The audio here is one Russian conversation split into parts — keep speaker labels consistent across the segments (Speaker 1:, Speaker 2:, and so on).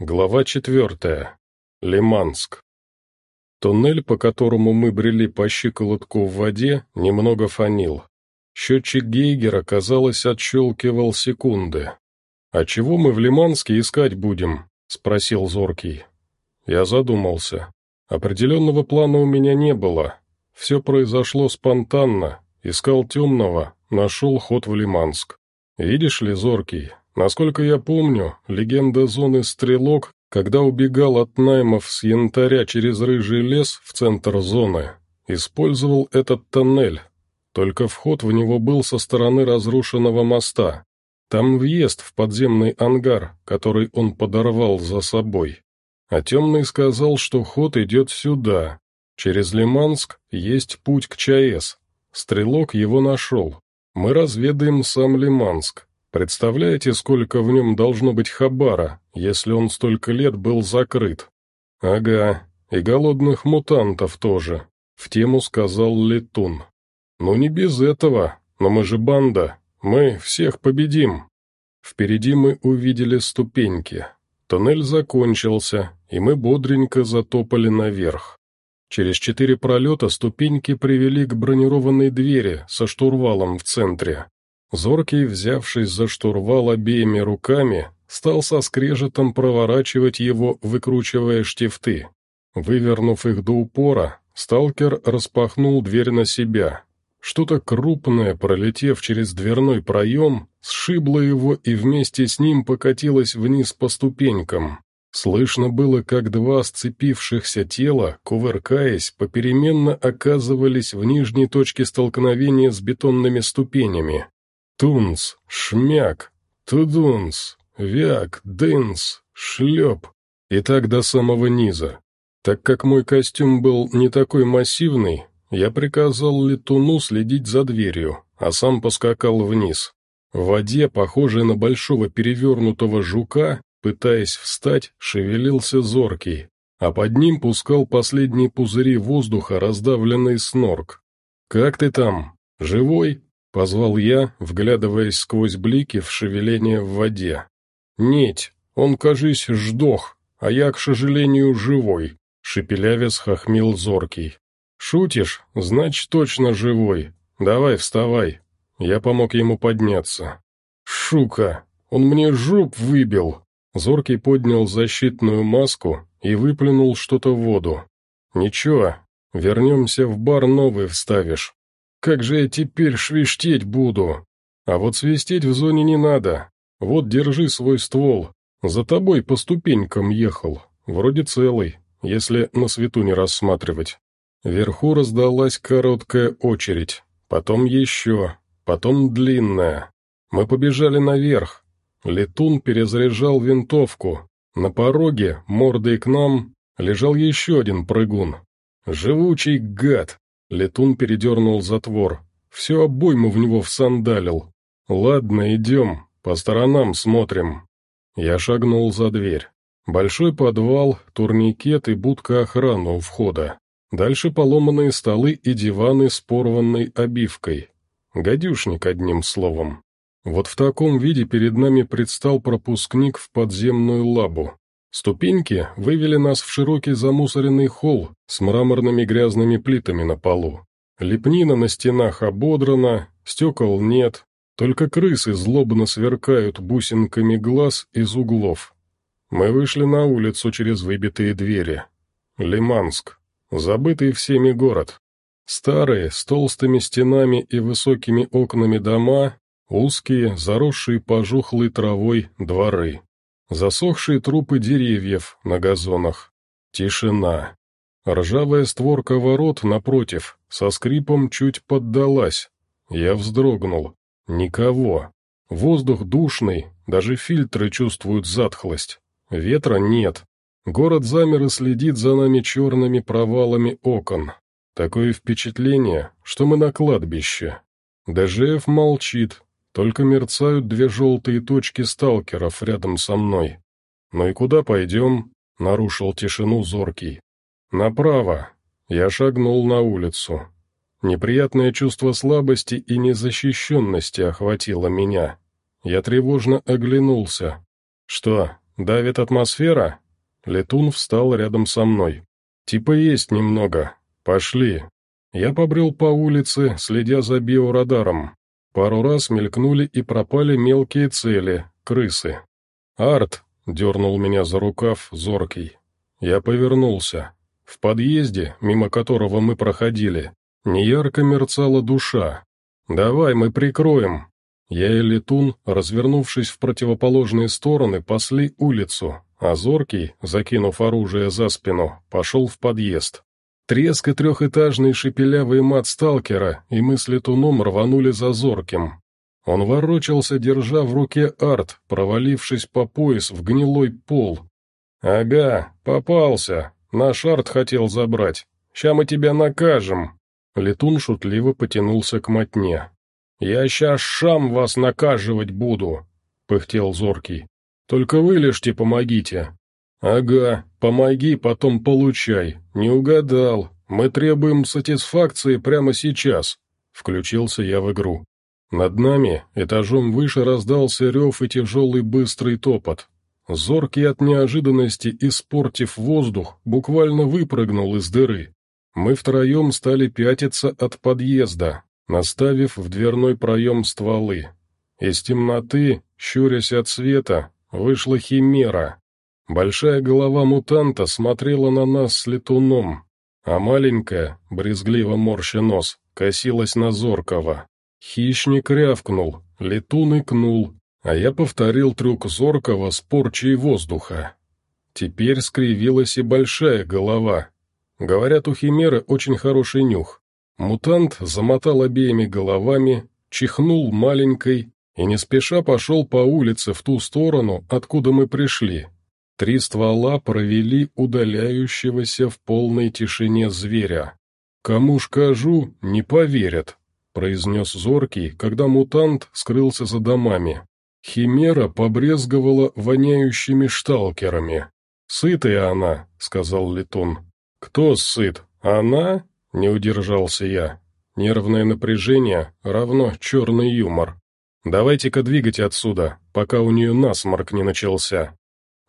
Speaker 1: Глава четвертая. Лиманск. Туннель, по которому мы брели по щиколотку в воде, немного фонил. Счетчик Гейгера, казалось, отщелкивал секунды. «А чего мы в Лиманске искать будем?» — спросил Зоркий. Я задумался. Определенного плана у меня не было. Все произошло спонтанно. Искал темного, нашел ход в Лиманск. Видишь ли, Зоркий, Насколько я помню, легенда зоны «Стрелок», когда убегал от наймов с янтаря через рыжий лес в центр зоны, использовал этот тоннель, только вход в него был со стороны разрушенного моста. Там въезд в подземный ангар, который он подорвал за собой. А Темный сказал, что ход идет сюда. Через Лиманск есть путь к ЧАЭС. Стрелок его нашел. Мы разведаем сам Лиманск. Представляете, сколько в нем должно быть хабара, если он столько лет был закрыт? Ага, и голодных мутантов тоже, в тему сказал Летун. Ну не без этого, но мы же банда, мы всех победим. Впереди мы увидели ступеньки. Туннель закончился, и мы бодренько затопали наверх. Через четыре пролета ступеньки привели к бронированной двери со штурвалом в центре. Зоркий, взявшись за штурвал обеими руками, стал со скрежетом проворачивать его, выкручивая штифты. Вывернув их до упора, сталкер распахнул дверь на себя. Что-то крупное, пролетев через дверной проем, сшибло его и вместе с ним покатилось вниз по ступенькам. Слышно было, как два сцепившихся тела, кувыркаясь, попеременно оказывались в нижней точке столкновения с бетонными ступенями. Тунц, шмяк, тудунц, вяк, дынц, шлеп. И так до самого низа. Так как мой костюм был не такой массивный, я приказал летуну следить за дверью, а сам поскакал вниз. В воде, похожей на большого перевернутого жука, пытаясь встать, шевелился зоркий, а под ним пускал последние пузыри воздуха раздавленный снорк. «Как ты там? Живой?» — позвал я, вглядываясь сквозь блики в шевеление в воде. «Неть, он, кажись, ждох, а я, к сожалению, живой», — шепелявец хохмил зоркий. «Шутишь? Значит, точно живой. Давай, вставай». Я помог ему подняться. «Шука! Он мне жуп выбил!» Зоркий поднял защитную маску и выплюнул что-то в воду. «Ничего, вернемся в бар новый вставишь. Как же я теперь швистеть буду? А вот свистеть в зоне не надо. Вот держи свой ствол. За тобой по ступенькам ехал. Вроде целый, если на свету не рассматривать. Вверху раздалась короткая очередь. Потом еще. Потом длинная. Мы побежали наверх. Летун перезаряжал винтовку. На пороге, мордой к нам, лежал еще один прыгун. Живучий гад, Летун передернул затвор. Все обойму в него всандалил. «Ладно, идем, по сторонам смотрим». Я шагнул за дверь. Большой подвал, турникет и будка охраны у входа. Дальше поломанные столы и диваны с порванной обивкой. Гадюшник, одним словом. Вот в таком виде перед нами предстал пропускник в подземную лабу. Ступеньки вывели нас в широкий замусоренный холл с мраморными грязными плитами на полу. Лепнина на стенах ободрана, стекол нет, только крысы злобно сверкают бусинками глаз из углов. Мы вышли на улицу через выбитые двери. Лиманск. Забытый всеми город. Старые, с толстыми стенами и высокими окнами дома, узкие, заросшие пожухлой травой дворы. Засохшие трупы деревьев на газонах. Тишина. Ржавая створка ворот, напротив, со скрипом чуть поддалась. Я вздрогнул. Никого. Воздух душный, даже фильтры чувствуют затхлость. Ветра нет. Город замер и следит за нами черными провалами окон. Такое впечатление, что мы на кладбище. ДЖФ молчит, только мерцают две желтые точки сталкеров рядом со мной. «Ну и куда пойдем?» — нарушил тишину зоркий. «Направо». Я шагнул на улицу. Неприятное чувство слабости и незащищенности охватило меня. Я тревожно оглянулся. «Что, Давит атмосфера?» Летун встал рядом со мной. «Типа есть немного. Пошли». Я побрел по улице, следя за биорадаром. Пару раз мелькнули и пропали мелкие цели, крысы. «Арт!» — дернул меня за рукав, зоркий. Я повернулся. В подъезде, мимо которого мы проходили, неярко мерцала душа. «Давай, мы прикроем!» Я и Летун, развернувшись в противоположные стороны, пасли улицу, а Зоркий, закинув оружие за спину, пошел в подъезд. Треск и трехэтажный шепелявый мат сталкера, и мы с Летуном рванули за Зорким. Он ворочался, держа в руке арт, провалившись по пояс в гнилой пол. «Ага, попался. Наш арт хотел забрать. Ща мы тебя накажем». Летун шутливо потянулся к мотне. «Я ща шам вас накаживать буду», — пыхтел Зоркий. «Только вы помогите». «Ага, помоги, потом получай. Не угадал. Мы требуем сатисфакции прямо сейчас», — включился я в игру. Над нами, этажом выше, раздался рев и тяжелый быстрый топот. Зоркий от неожиданности, испортив воздух, буквально выпрыгнул из дыры. Мы втроем стали пятиться от подъезда, наставив в дверной проем стволы. Из темноты, щурясь от света, вышла химера. Большая голова мутанта смотрела на нас с летуном, а маленькая, брезгливо морща нос, косилась на Зоркова. Хищник рявкнул, летун икнул, а я повторил трюк Зоркова с порчей воздуха. Теперь скривилась и большая голова. Говорят, у Химеры очень хороший нюх. Мутант замотал обеими головами, чихнул маленькой и не спеша пошел по улице в ту сторону, откуда мы пришли. Три ствола провели удаляющегося в полной тишине зверя. «Кому ж кажу, не поверят», — произнес Зоркий, когда мутант скрылся за домами. Химера побрезговала воняющими шталкерами. «Сытая она», — сказал Летун. «Кто сыт? Она?» — не удержался я. Нервное напряжение равно черный юмор. «Давайте-ка двигать отсюда, пока у нее насморк не начался».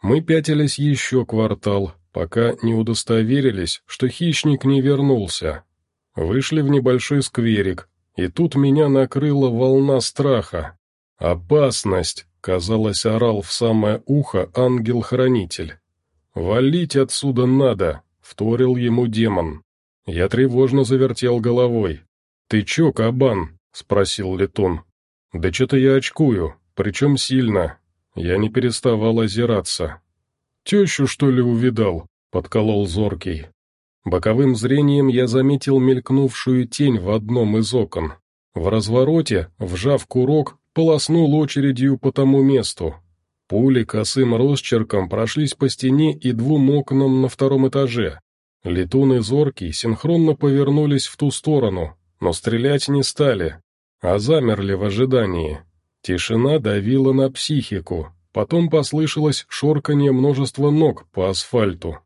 Speaker 1: Мы пятились еще квартал, пока не удостоверились, что хищник не вернулся. Вышли в небольшой скверик, и тут меня накрыла волна страха. «Опасность!» — казалось, орал в самое ухо ангел-хранитель. «Валить отсюда надо!» — вторил ему демон. Я тревожно завертел головой. «Ты чё, кабан?» — спросил Летун. «Да чё-то я очкую, причем сильно. Я не переставал озираться. «Тещу, что ли, увидал?» — подколол зоркий. Боковым зрением я заметил мелькнувшую тень в одном из окон. В развороте, вжав курок, полоснул очередью по тому месту. Пули косым росчерком прошлись по стене и двум окнам на втором этаже. Летун и Зоркий синхронно повернулись в ту сторону, но стрелять не стали, а замерли в ожидании. Тишина давила на психику, потом послышалось шорканье множества ног по асфальту.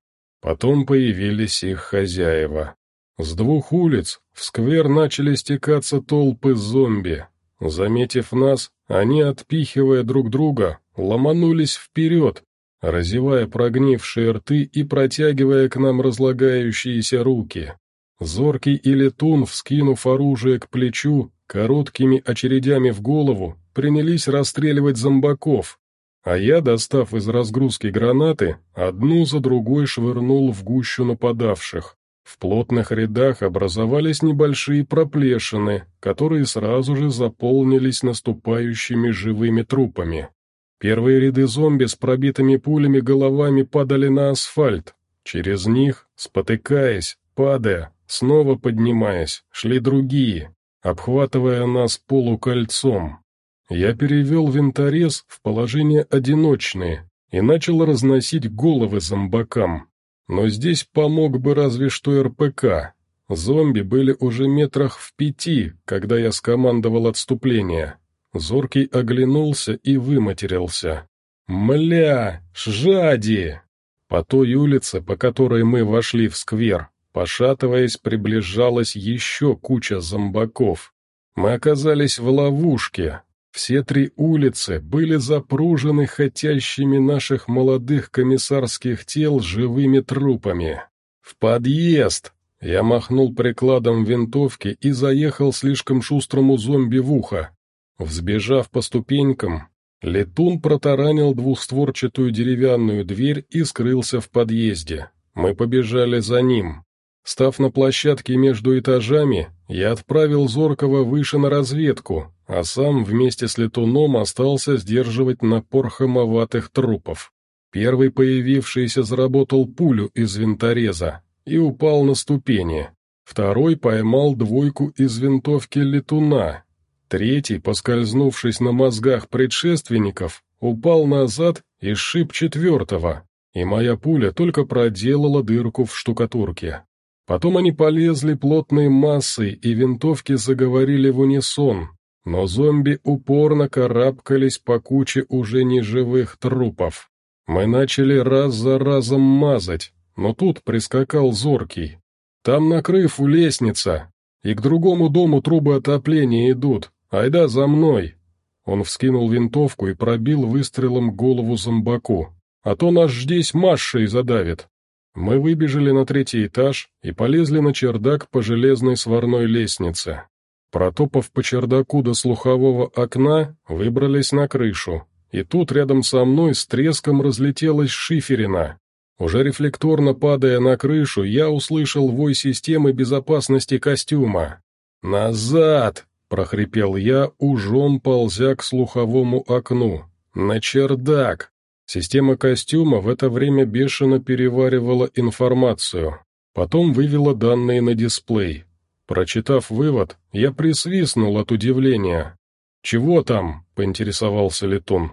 Speaker 1: Потом появились их хозяева. С двух улиц в сквер начали стекаться толпы зомби. Заметив нас, они, отпихивая друг друга, ломанулись вперед, разевая прогнившие рты и протягивая к нам разлагающиеся руки. Зоркий и летун, вскинув оружие к плечу, короткими очередями в голову, принялись расстреливать зомбаков, а я, достав из разгрузки гранаты, одну за другой швырнул в гущу нападавших. В плотных рядах образовались небольшие проплешины, которые сразу же заполнились наступающими живыми трупами. Первые ряды зомби с пробитыми пулями головами падали на асфальт. Через них, спотыкаясь, падая, снова поднимаясь, шли другие, обхватывая нас полукольцом. Я перевел винторез в положение одиночные и начал разносить головы зомбакам. Но здесь помог бы разве что РПК. Зомби были уже метрах в пяти, когда я скомандовал отступление. Зоркий оглянулся и выматерился. «Мля, жади!» По той улице, по которой мы вошли в сквер, пошатываясь, приближалась еще куча зомбаков. Мы оказались в ловушке, Все три улицы были запружены хотящими наших молодых комиссарских тел живыми трупами. «В подъезд!» Я махнул прикладом винтовки и заехал слишком шустрому зомби в ухо. Взбежав по ступенькам, летун протаранил двухстворчатую деревянную дверь и скрылся в подъезде. Мы побежали за ним. Став на площадке между этажами, я отправил Зоркова выше на разведку, а сам вместе с летуном остался сдерживать напор хамоватых трупов. Первый появившийся заработал пулю из винтореза, и упал на ступени. Второй поймал двойку из винтовки летуна. Третий, поскользнувшись на мозгах предшественников, упал назад и сшиб четвертого, и моя пуля только проделала дырку в штукатурке. Потом они полезли плотной массой, и винтовки заговорили в унисон, но зомби упорно карабкались по куче уже неживых трупов. Мы начали раз за разом мазать, но тут прискакал зоркий. Там накрыв у лестница, и к другому дому трубы отопления идут. Айда за мной!» Он вскинул винтовку и пробил выстрелом голову зомбаку. «А то нас здесь Машей задавит!» Мы выбежали на третий этаж и полезли на чердак по железной сварной лестнице. Протопав по чердаку до слухового окна, выбрались на крышу. И тут рядом со мной с треском разлетелась шиферина. Уже рефлекторно падая на крышу, я услышал вой системы безопасности костюма. «Назад!» — прохрипел я, ужом ползя к слуховому окну. «На чердак!» Система костюма в это время бешено переваривала информацию. Потом вывела данные на дисплей. Прочитав вывод, я присвистнул от удивления. «Чего там?» — поинтересовался летун.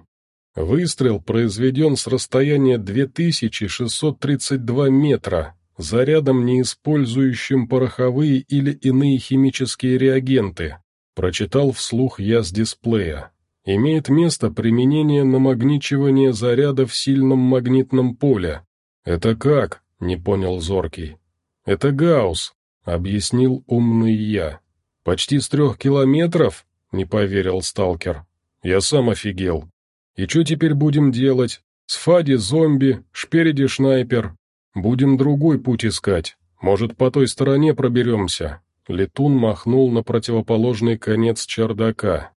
Speaker 1: Выстрел произведен с расстояния 2632 метра, зарядом, не использующим пороховые или иные химические реагенты. Прочитал вслух я с дисплея. Имеет место применение намагничивания заряда в сильном магнитном поле. «Это как?» — не понял Зоркий. «Это Гаусс», — объяснил умный я. «Почти с трех километров?» — не поверил сталкер. «Я сам офигел. И что теперь будем делать? С Фади зомби, спереди шнайпер. Будем другой путь искать. Может, по той стороне проберемся?» Летун махнул на противоположный конец чердака.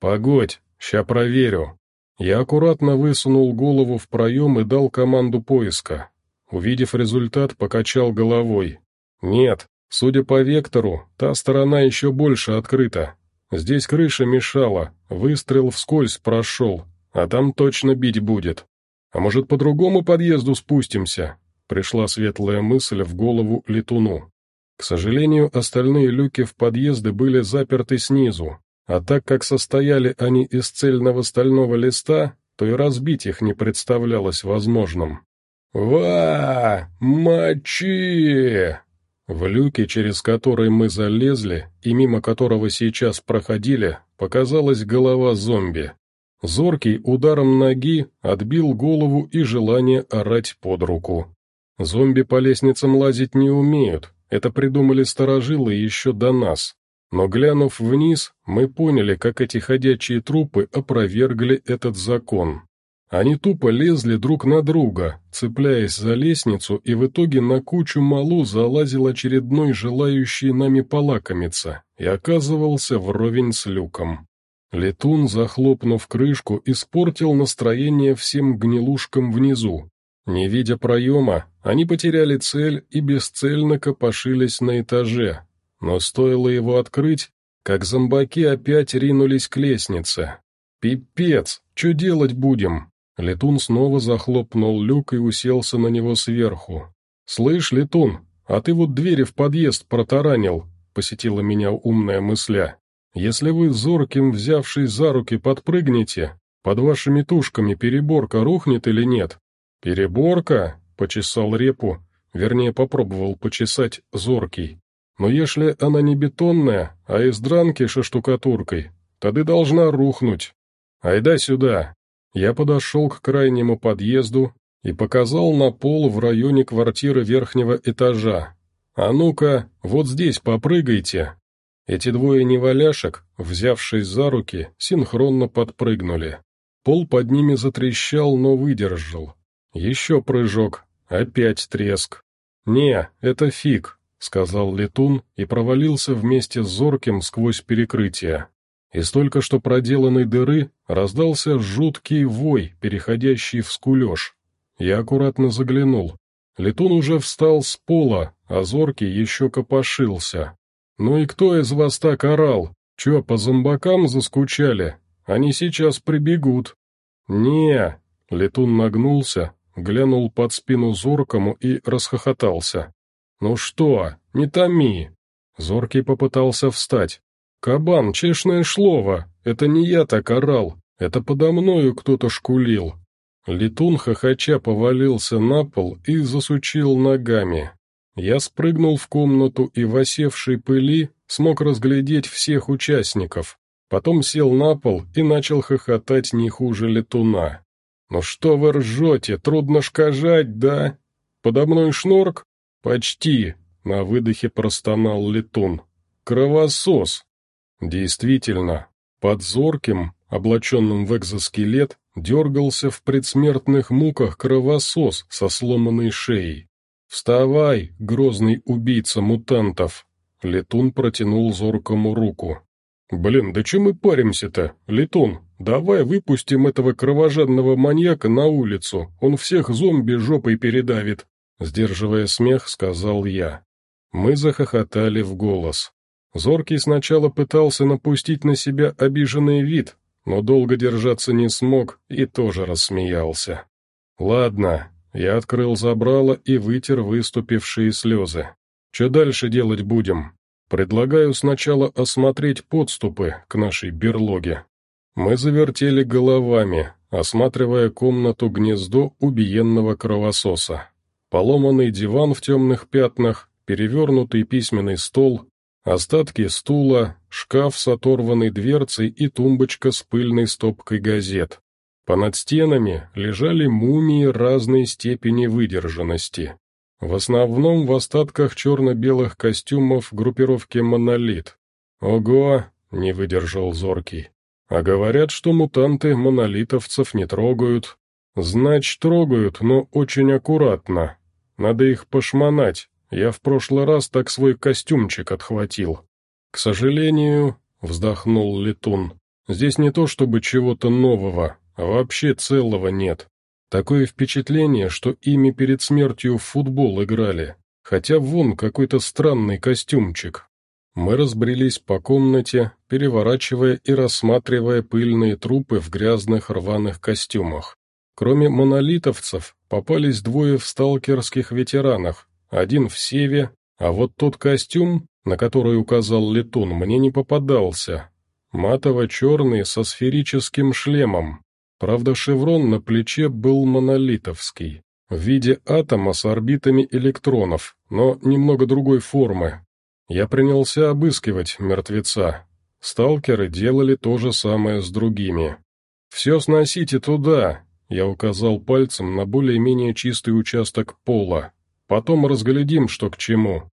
Speaker 1: «Погодь, ща проверю». Я аккуратно высунул голову в проем и дал команду поиска. Увидев результат, покачал головой. «Нет, судя по вектору, та сторона еще больше открыта. Здесь крыша мешала, выстрел вскользь прошел, а там точно бить будет. А может, по другому подъезду спустимся?» Пришла светлая мысль в голову летуну. К сожалению, остальные люки в подъезды были заперты снизу, а так как состояли они из цельного стального листа, то и разбить их не представлялось возможным. «Ва! Мочи!» В люке, через который мы залезли и мимо которого сейчас проходили, показалась голова зомби. Зоркий ударом ноги отбил голову и желание орать под руку. Зомби по лестницам лазить не умеют, это придумали старожилы еще до нас. Но глянув вниз, мы поняли, как эти ходячие трупы опровергли этот закон. Они тупо лезли друг на друга, цепляясь за лестницу, и в итоге на кучу малу залазил очередной желающий нами полакомиться и оказывался вровень с люком. Летун, захлопнув крышку, испортил настроение всем гнилушкам внизу. Не видя проема, они потеряли цель и бесцельно копошились на этаже. Но стоило его открыть, как зомбаки опять ринулись к лестнице. «Пипец! Что делать будем?» Летун снова захлопнул люк и уселся на него сверху. «Слышь, Летун, а ты вот двери в подъезд протаранил», — посетила меня умная мысля. Если вы зорким, взявшись за руки, подпрыгнете, под вашими тушками переборка рухнет или нет? Переборка? Почесал репу, вернее, попробовал почесать зоркий. Но если она не бетонная, а из дранки со штукатуркой, тогда должна рухнуть. Айда сюда. Я подошел к крайнему подъезду и показал на пол в районе квартиры верхнего этажа. А ну-ка, вот здесь попрыгайте. Эти двое неваляшек, взявшись за руки, синхронно подпрыгнули. Пол под ними затрещал, но выдержал. Еще прыжок, опять треск. «Не, это фиг», — сказал летун и провалился вместе с зорким сквозь перекрытие. Из только что проделанной дыры раздался жуткий вой, переходящий в скулеж. Я аккуратно заглянул. Летун уже встал с пола, а зоркий еще копошился. «Ну и кто из вас так орал? Че, по зомбакам заскучали? Они сейчас прибегут». «Не!» — летун нагнулся, глянул под спину зоркому и расхохотался. «Ну что, не томи!» Зоркий попытался встать. «Кабан, чешное шлово! Это не я так орал, это подо мною кто-то шкулил!» Летун хохоча повалился на пол и засучил ногами. Я спрыгнул в комнату и в осевшей пыли смог разглядеть всех участников. Потом сел на пол и начал хохотать не хуже летуна. «Ну что вы ржете, трудно шкажать, да? Подо мной шнорк?» «Почти», — на выдохе простонал летун. «Кровосос!» Действительно, под зорким, облаченным в экзоскелет, дергался в предсмертных муках кровосос со сломанной шеей. «Вставай, грозный убийца мутантов!» Летун протянул зоркому руку. «Блин, да че мы паримся-то, Летун? Давай выпустим этого кровожадного маньяка на улицу, он всех зомби жопой передавит!» Сдерживая смех, сказал я. Мы захохотали в голос. Зоркий сначала пытался напустить на себя обиженный вид, но долго держаться не смог и тоже рассмеялся. «Ладно», — я открыл забрало и вытер выступившие слезы. «Че дальше делать будем? Предлагаю сначала осмотреть подступы к нашей берлоге». Мы завертели головами, осматривая комнату-гнездо убиенного кровососа. Поломанный диван в темных пятнах, перевернутый письменный стол, Остатки стула, шкаф с оторванной дверцей и тумбочка с пыльной стопкой газет. Понад стенами лежали мумии разной степени выдержанности. В основном в остатках черно-белых костюмов группировки «Монолит». «Ого!» — не выдержал Зоркий. «А говорят, что мутанты монолитовцев не трогают. Значит, трогают, но очень аккуратно. Надо их пошмонать, я в прошлый раз так свой костюмчик отхватил. К сожалению, вздохнул Летун, здесь не то чтобы чего-то нового, а вообще целого нет. Такое впечатление, что ими перед смертью в футбол играли, хотя вон какой-то странный костюмчик. Мы разбрелись по комнате, переворачивая и рассматривая пыльные трупы в грязных рваных костюмах. Кроме монолитовцев, попались двое в сталкерских ветеранах, один в севе, а вот тот костюм, на который указал летун, мне не попадался. Матово-черный со сферическим шлемом. Правда, шеврон на плече был монолитовский, в виде атома с орбитами электронов, но немного другой формы. Я принялся обыскивать мертвеца. Сталкеры делали то же самое с другими. «Все сносите туда», — я указал пальцем на более-менее чистый участок пола. Потом разглядим, что к чему.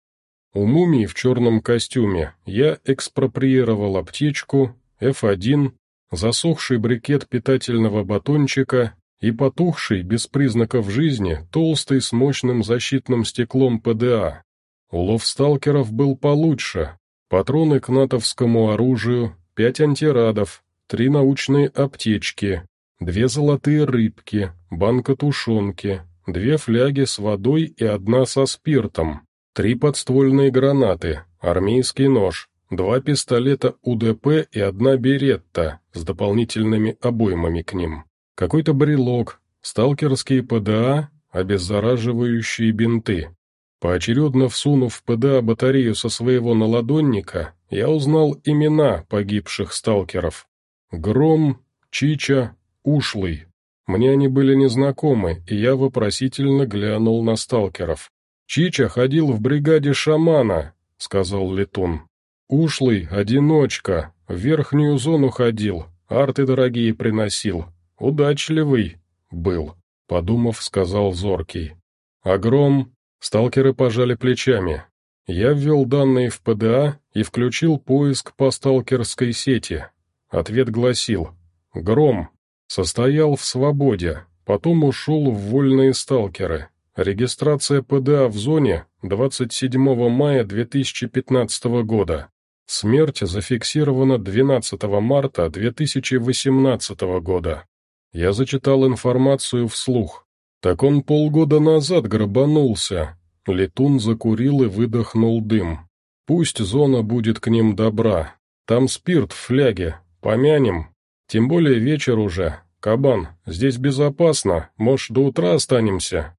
Speaker 1: У мумии в черном костюме я экспроприировал аптечку, F1, засохший брикет питательного батончика и потухший, без признаков жизни, толстый с мощным защитным стеклом ПДА. Улов сталкеров был получше. Патроны к натовскому оружию, пять антирадов, три научные аптечки, две золотые рыбки, банка тушенки, две фляги с водой и одна со спиртом, три подствольные гранаты, армейский нож, два пистолета УДП и одна беретта с дополнительными обоймами к ним, какой-то брелок, сталкерские ПДА, обеззараживающие бинты. Поочередно всунув ПДА батарею со своего наладонника, я узнал имена погибших сталкеров. Гром, Чича, Ушлый, мне они были незнакомы, и я вопросительно глянул на сталкеров. «Чича ходил в бригаде шамана», — сказал Летун. «Ушлый, одиночка, в верхнюю зону ходил, арты дорогие приносил. Удачливый был», — подумав, сказал Зоркий. «Огром?» Сталкеры пожали плечами. Я ввел данные в ПДА и включил поиск по сталкерской сети. Ответ гласил «Гром. Состоял в свободе, потом ушел в вольные сталкеры. Регистрация ПДА в зоне 27 мая 2015 года. Смерть зафиксирована 12 марта 2018 года. Я зачитал информацию вслух. Так он полгода назад грабанулся. Летун закурил и выдохнул дым. Пусть зона будет к ним добра. Там спирт в фляге. Помянем. Тем более вечер уже. Кабан, здесь безопасно. Может, до утра останемся?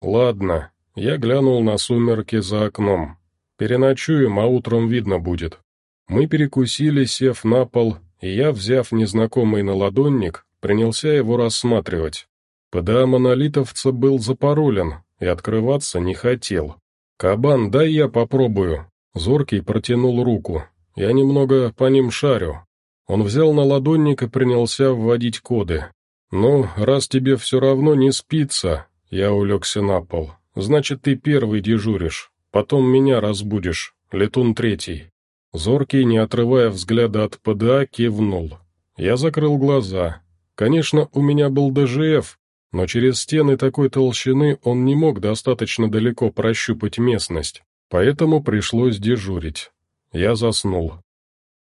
Speaker 1: Ладно. Я глянул на сумерки за окном. Переночуем, а утром видно будет. Мы перекусили, сев на пол, и я, взяв незнакомый наладонник, принялся его рассматривать. ПДА монолитовца был запаролен и открываться не хотел. «Кабан, дай я попробую». Зоркий протянул руку. Я немного по ним шарю. Он взял на ладонник и принялся вводить коды. «Ну, раз тебе все равно не спится», — я улегся на пол, — «значит, ты первый дежуришь, потом меня разбудишь, летун третий». Зоркий, не отрывая взгляда от ПДА, кивнул. Я закрыл глаза. Конечно, у меня был ДЖФ, но через стены такой толщины он не мог достаточно далеко прощупать местность, поэтому пришлось дежурить. Я заснул.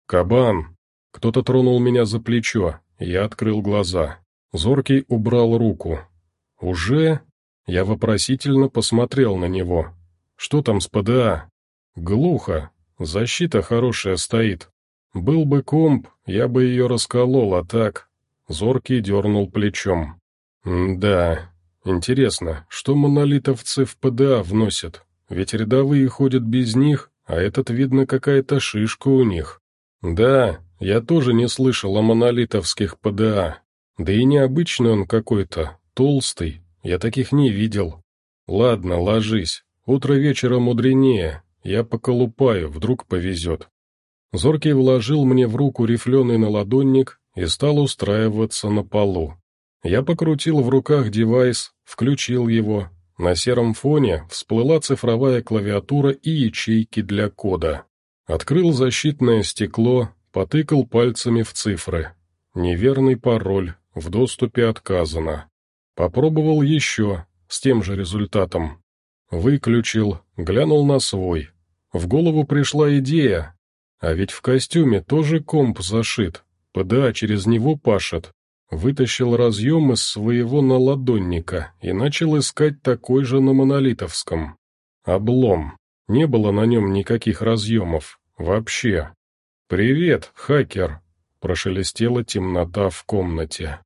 Speaker 1: «Кабан!» Кто-то тронул меня за плечо, я открыл глаза. Зоркий убрал руку. «Уже?» Я вопросительно посмотрел на него. «Что там с ПДА?» «Глухо. Защита хорошая стоит. Был бы комп, я бы ее расколол, а так...» Зоркий дернул плечом. «Да, интересно, что монолитовцы в ПДА вносят? Ведь рядовые ходят без них, а этот, видно, какая-то шишка у них. Да, я тоже не слышал о монолитовских ПДА. Да и необычный он какой-то, толстый, я таких не видел. Ладно, ложись, утро вечера мудренее, я поколупаю, вдруг повезет. Зоркий вложил мне в руку рифленый наладонник и стал устраиваться на полу. Я покрутил в руках девайс, включил его. На сером фоне всплыла цифровая клавиатура и ячейки для кода. Открыл защитное стекло, потыкал пальцами в цифры. Неверный пароль, в доступе отказано. Попробовал еще, с тем же результатом. Выключил, глянул на свой. В голову пришла идея. А ведь в костюме тоже комп зашит. ПДА через него пашет. Вытащил разъем из своего наладонника и начал искать такой же на монолитовском. Облом. Не было на нем никаких разъемов. Вообще. «Привет, хакер!» — прошелестела темнота в комнате.